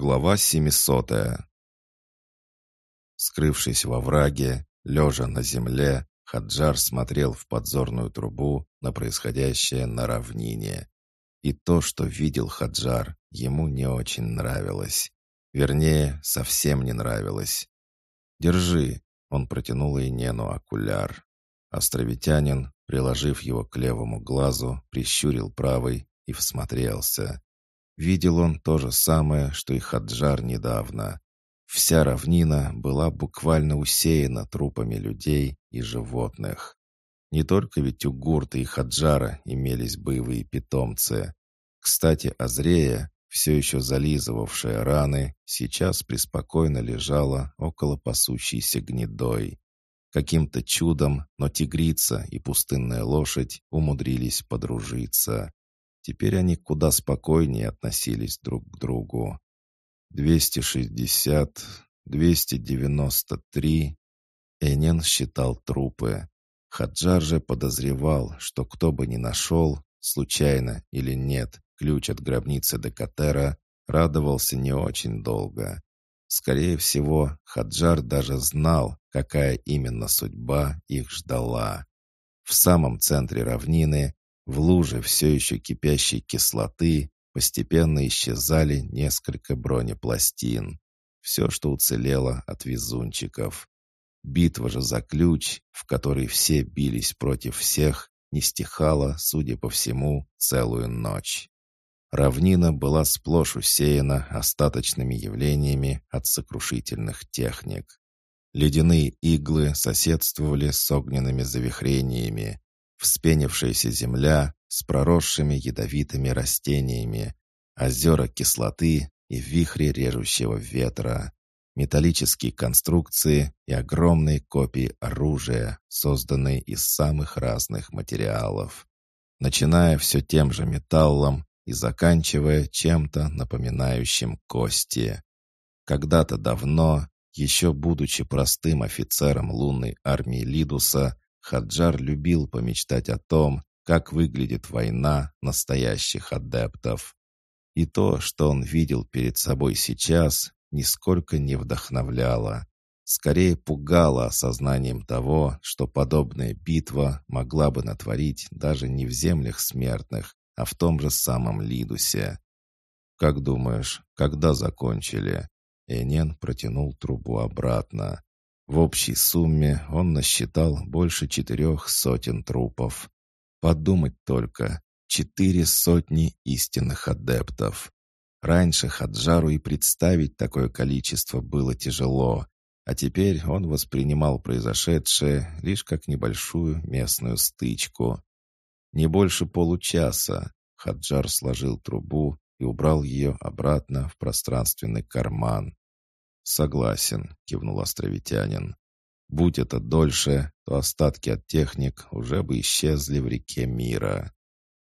Глава 700 Скрывшись во враге, лежа на земле, Хаджар смотрел в подзорную трубу на происходящее на равнине. И то, что видел Хаджар, ему не очень нравилось. Вернее, совсем не нравилось. «Держи», — он протянул Инену окуляр. Островитянин, приложив его к левому глазу, прищурил правый и всмотрелся. Видел он то же самое, что и Хаджар недавно. Вся равнина была буквально усеяна трупами людей и животных. Не только ведь у Гурта и Хаджара имелись боевые питомцы. Кстати, Азрея, все еще зализывавшая раны, сейчас преспокойно лежала около пасущейся гнедой. Каким-то чудом, но тигрица и пустынная лошадь умудрились подружиться. Теперь они куда спокойнее относились друг к другу. 260, 293. Энен считал трупы. Хаджар же подозревал, что кто бы ни нашел, случайно или нет, ключ от гробницы Декатера, радовался не очень долго. Скорее всего, Хаджар даже знал, какая именно судьба их ждала. В самом центре равнины в луже все еще кипящей кислоты постепенно исчезали несколько бронепластин. Все, что уцелело от везунчиков. Битва же за ключ, в которой все бились против всех, не стихала, судя по всему, целую ночь. Равнина была сплошь усеяна остаточными явлениями от сокрушительных техник. Ледяные иглы соседствовали с огненными завихрениями, вспенившаяся земля с проросшими ядовитыми растениями, озера кислоты и вихри режущего ветра, металлические конструкции и огромные копии оружия, созданные из самых разных материалов, начиная все тем же металлом и заканчивая чем-то напоминающим кости. Когда-то давно, еще будучи простым офицером лунной армии Лидуса, Хаджар любил помечтать о том, как выглядит война настоящих адептов. И то, что он видел перед собой сейчас, нисколько не вдохновляло. Скорее пугало осознанием того, что подобная битва могла бы натворить даже не в землях смертных, а в том же самом Лидусе. «Как думаешь, когда закончили?» Энен протянул трубу обратно. В общей сумме он насчитал больше четырех сотен трупов. Подумать только, четыре сотни истинных адептов. Раньше Хаджару и представить такое количество было тяжело, а теперь он воспринимал произошедшее лишь как небольшую местную стычку. Не больше получаса Хаджар сложил трубу и убрал ее обратно в пространственный карман. «Согласен», — кивнул островитянин. «Будь это дольше, то остатки от техник уже бы исчезли в реке мира.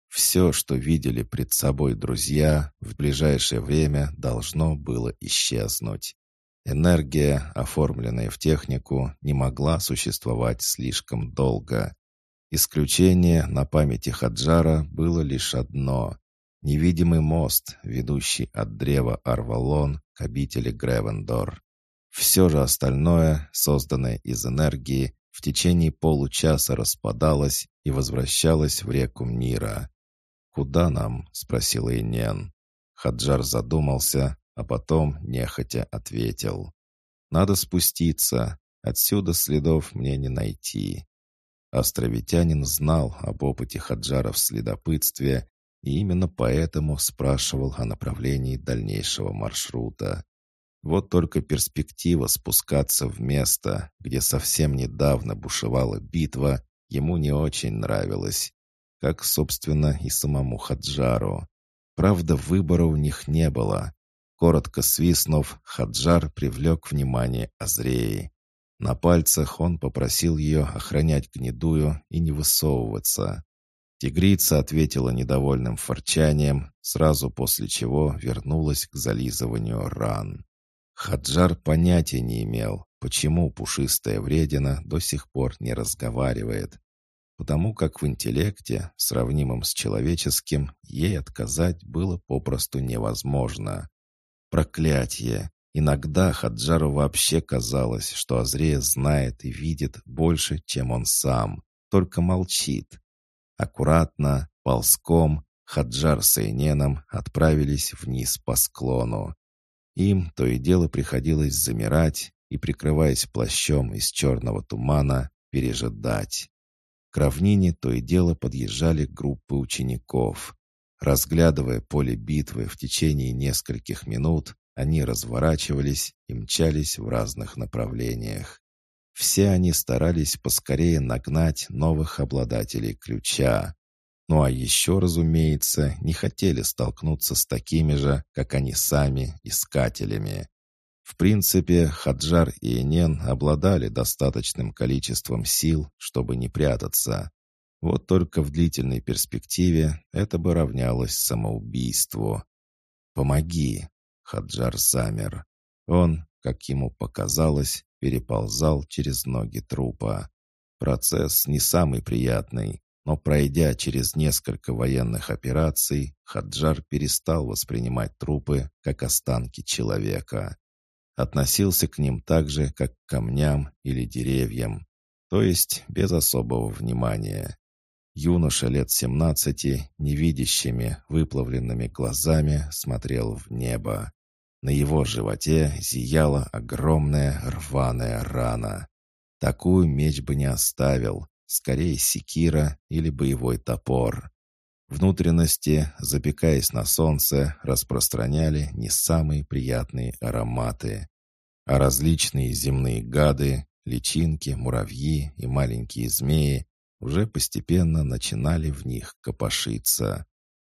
Все, что видели пред собой друзья, в ближайшее время должно было исчезнуть. Энергия, оформленная в технику, не могла существовать слишком долго. Исключение на памяти Хаджара было лишь одно — невидимый мост, ведущий от древа Арвалон обители Гревендор. Все же остальное, созданное из энергии, в течение получаса распадалось и возвращалось в реку мира. «Куда нам?» — спросил Инен. Хаджар задумался, а потом нехотя ответил. «Надо спуститься. Отсюда следов мне не найти». Островитянин знал об опыте Хаджара в следопытстве и именно поэтому спрашивал о направлении дальнейшего маршрута. Вот только перспектива спускаться в место, где совсем недавно бушевала битва, ему не очень нравилась, как, собственно, и самому Хаджару. Правда, выбора у них не было. Коротко свистнув, Хаджар привлек внимание Азреи. На пальцах он попросил ее охранять гнедую и не высовываться. Тигрица ответила недовольным форчанием, сразу после чего вернулась к зализыванию ран. Хаджар понятия не имел, почему пушистая вредина до сих пор не разговаривает. Потому как в интеллекте, сравнимом с человеческим, ей отказать было попросту невозможно. Проклятье! Иногда Хаджару вообще казалось, что Азрея знает и видит больше, чем он сам, только молчит. Аккуратно, ползком, Хаджар с Эйненом отправились вниз по склону. Им то и дело приходилось замирать и, прикрываясь плащом из черного тумана, пережидать. К равнине то и дело подъезжали группы учеников. Разглядывая поле битвы в течение нескольких минут, они разворачивались и мчались в разных направлениях. Все они старались поскорее нагнать новых обладателей ключа. Ну а еще, разумеется, не хотели столкнуться с такими же, как они сами, искателями. В принципе, Хаджар и Энен обладали достаточным количеством сил, чтобы не прятаться. Вот только в длительной перспективе это бы равнялось самоубийству. «Помоги!» — Хаджар замер. Он, как ему показалось, переползал через ноги трупа. Процесс не самый приятный, но пройдя через несколько военных операций, Хаджар перестал воспринимать трупы как останки человека. Относился к ним так же, как к камням или деревьям, то есть без особого внимания. Юноша лет семнадцати, невидящими, выплавленными глазами, смотрел в небо. На его животе зияла огромная рваная рана. Такую меч бы не оставил, скорее секира или боевой топор. Внутренности, запекаясь на солнце, распространяли не самые приятные ароматы. А различные земные гады, личинки, муравьи и маленькие змеи уже постепенно начинали в них копошиться.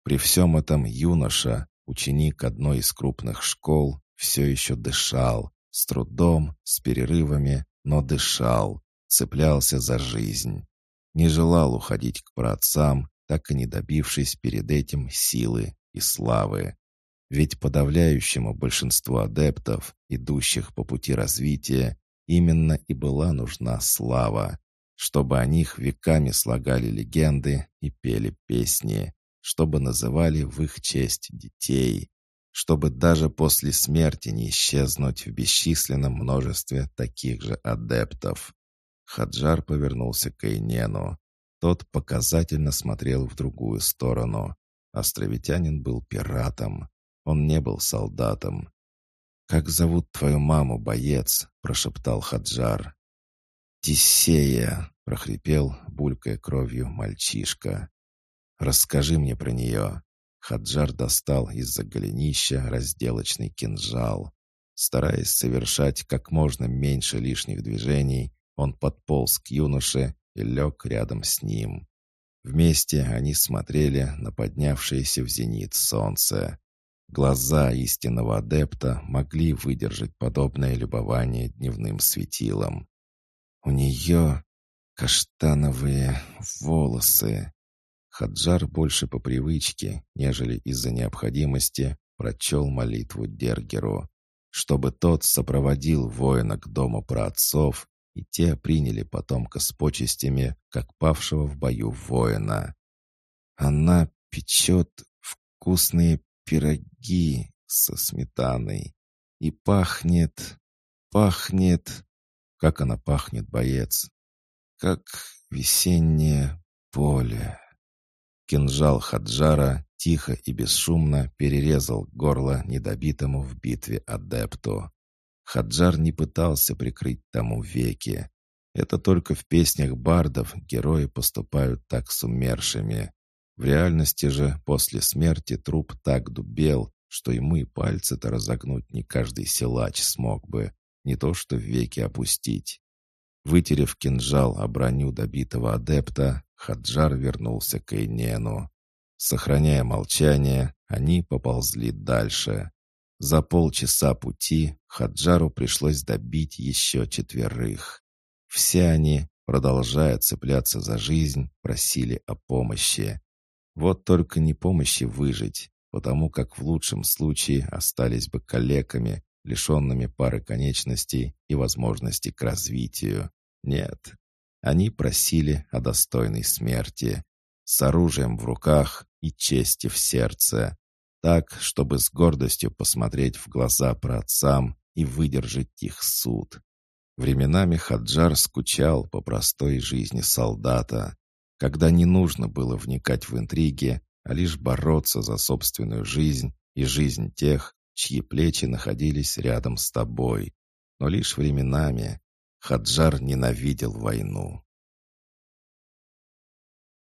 При всем этом юноша, ученик одной из крупных школ, все еще дышал, с трудом, с перерывами, но дышал, цеплялся за жизнь. Не желал уходить к праотцам, так и не добившись перед этим силы и славы. Ведь подавляющему большинству адептов, идущих по пути развития, именно и была нужна слава чтобы о них веками слагали легенды и пели песни, чтобы называли в их честь детей, чтобы даже после смерти не исчезнуть в бесчисленном множестве таких же адептов. Хаджар повернулся к Эйнену. Тот показательно смотрел в другую сторону. Островитянин был пиратом. Он не был солдатом. «Как зовут твою маму, боец?» — прошептал Хаджар. «Тисея!» — прохрипел, булькая кровью, мальчишка. «Расскажи мне про нее». Хаджар достал из-за голенища разделочный кинжал. Стараясь совершать как можно меньше лишних движений, он подполз к юноше и лег рядом с ним. Вместе они смотрели на поднявшееся в зенит солнце. Глаза истинного адепта могли выдержать подобное любование дневным светилом. У нее каштановые волосы. Хаджар больше по привычке, нежели из-за необходимости, прочел молитву Дергеру, чтобы тот сопроводил воина к дому праотцов, и те приняли потомка с почестями, как павшего в бою воина. Она печет вкусные пироги со сметаной и пахнет, пахнет как она пахнет, боец! Как весеннее поле!» Кинжал Хаджара тихо и бесшумно перерезал горло недобитому в битве адепту. Хаджар не пытался прикрыть тому веки. Это только в песнях бардов герои поступают так с умершими. В реальности же после смерти труп так дубел, что ему и пальцы-то разогнуть не каждый силач смог бы не то что веки опустить. Вытерев кинжал о броню добитого адепта, Хаджар вернулся к Эйнену. Сохраняя молчание, они поползли дальше. За полчаса пути Хаджару пришлось добить еще четверых. Все они, продолжая цепляться за жизнь, просили о помощи. Вот только не помощи выжить, потому как в лучшем случае остались бы калеками лишенными пары конечностей и возможности к развитию. Нет, они просили о достойной смерти, с оружием в руках и чести в сердце. так, чтобы с гордостью посмотреть в глаза праотцам и выдержать их суд. Временами Хаджар скучал по простой жизни солдата, когда не нужно было вникать в интриги, а лишь бороться за собственную жизнь и жизнь тех, чьи плечи находились рядом с тобой. Но лишь временами Хаджар ненавидел войну.